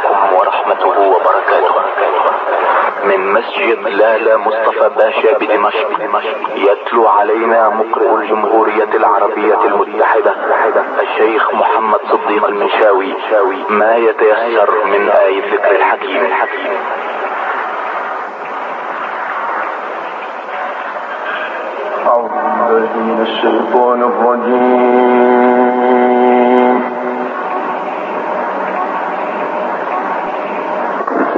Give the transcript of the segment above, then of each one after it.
عليكم ورحمته وبركاته. من مسجد لالا مصطفى باشا بدمشق يتلو علينا مقرئ الجمهورية العربية المتحدة الشيخ محمد صديق المنشاوي ما يتيسر من آي الذكر الحكيم الحكيم. أعوذ بالله من الشيطان الرجيم.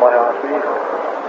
maior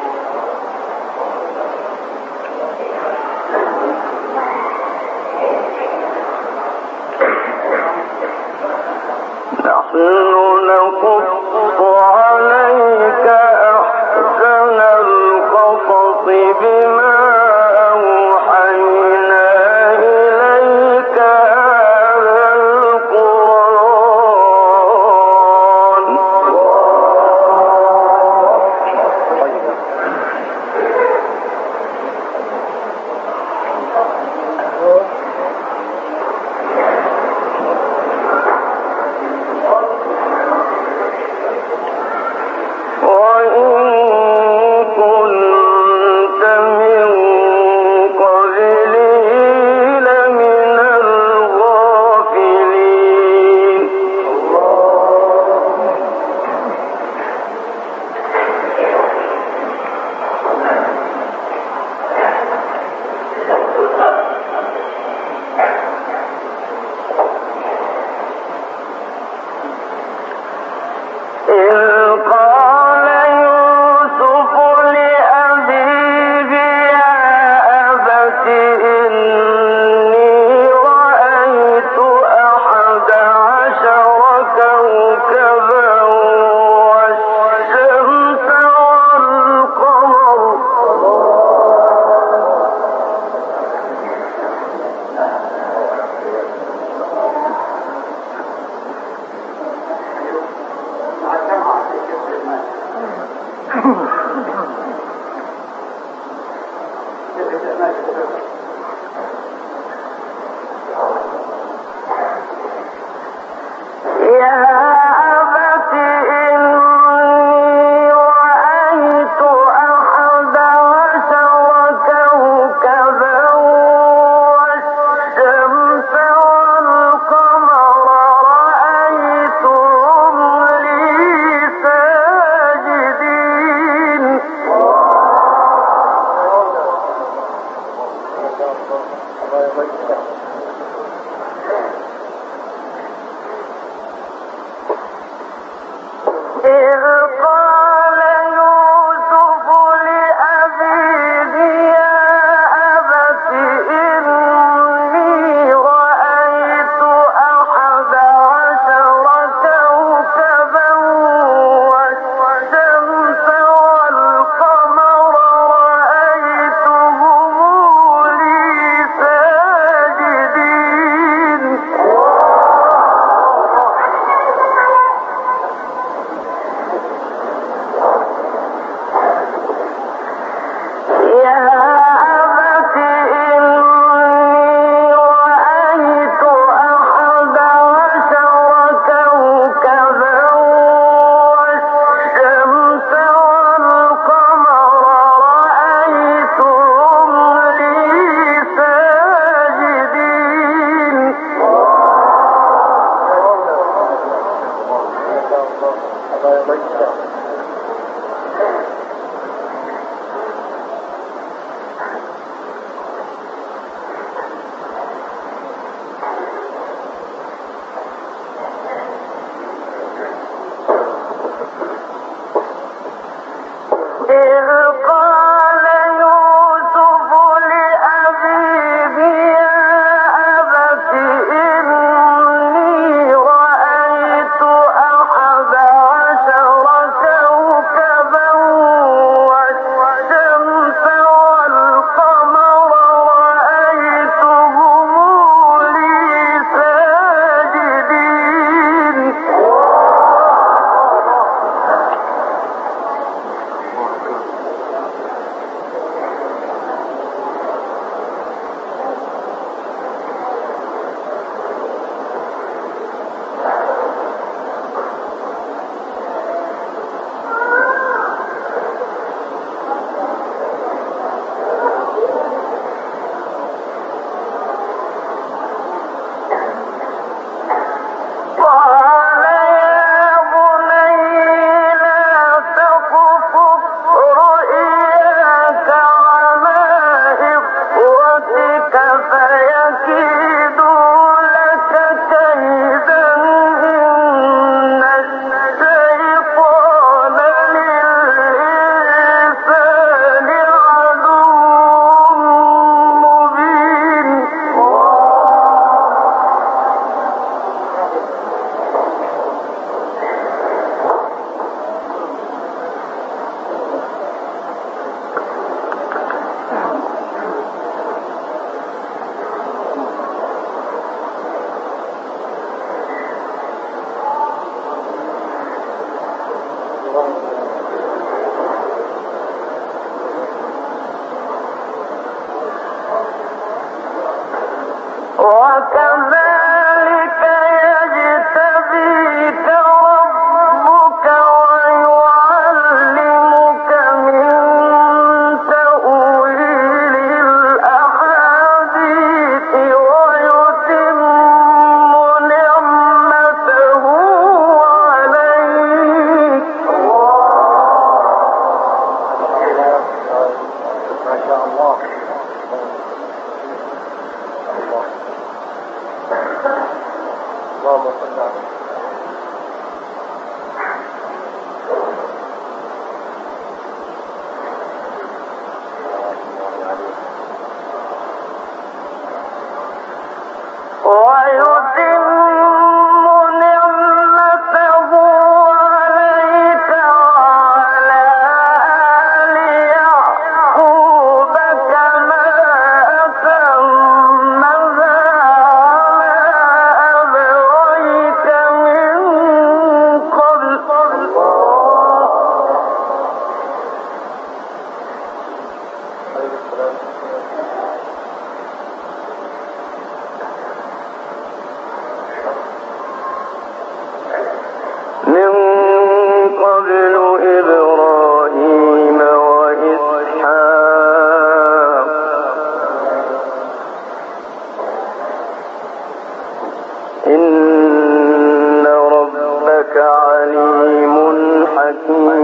وكما Vamos, vamos. तु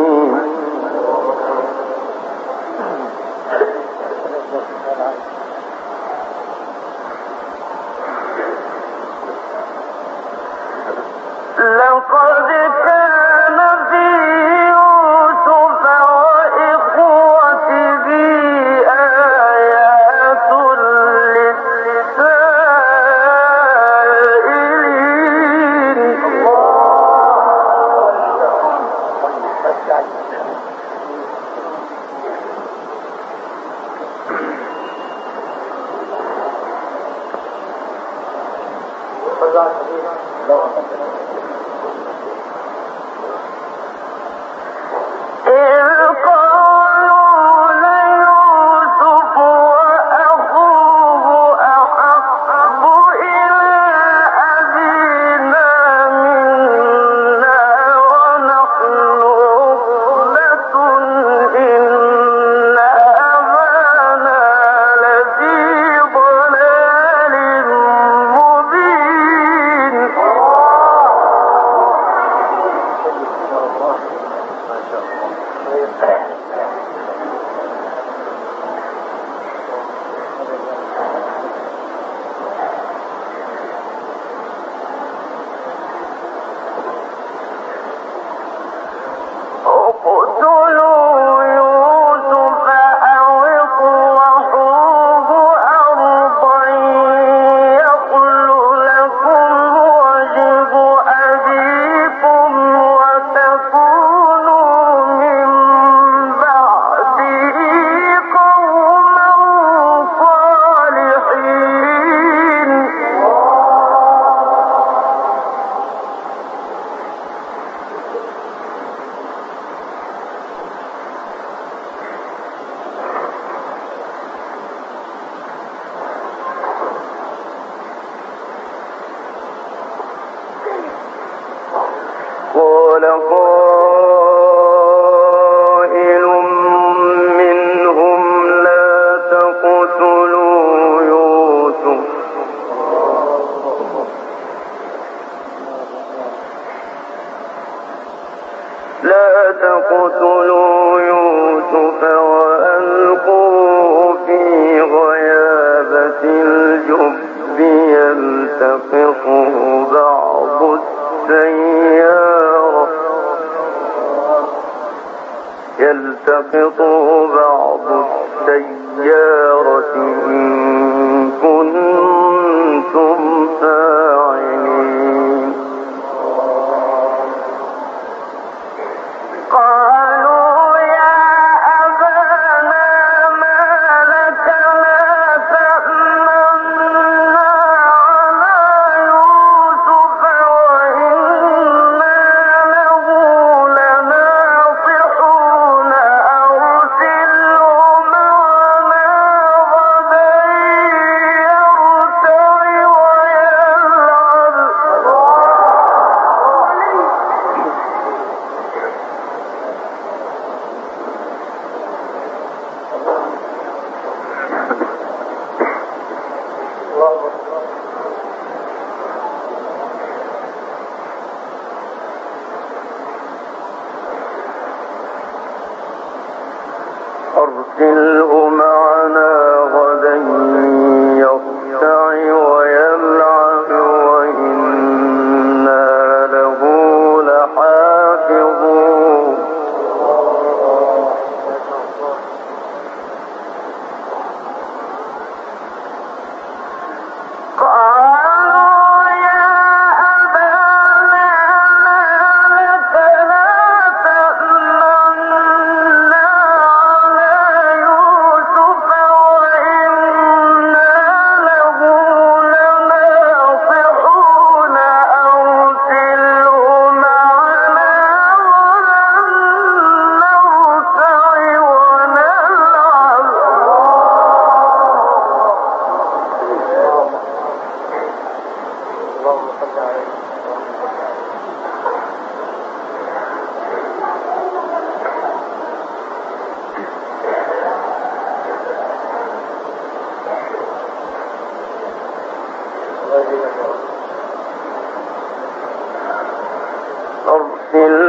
ございます。どうも。خلقا يلتقطه بعض السيارة إن كنتم رب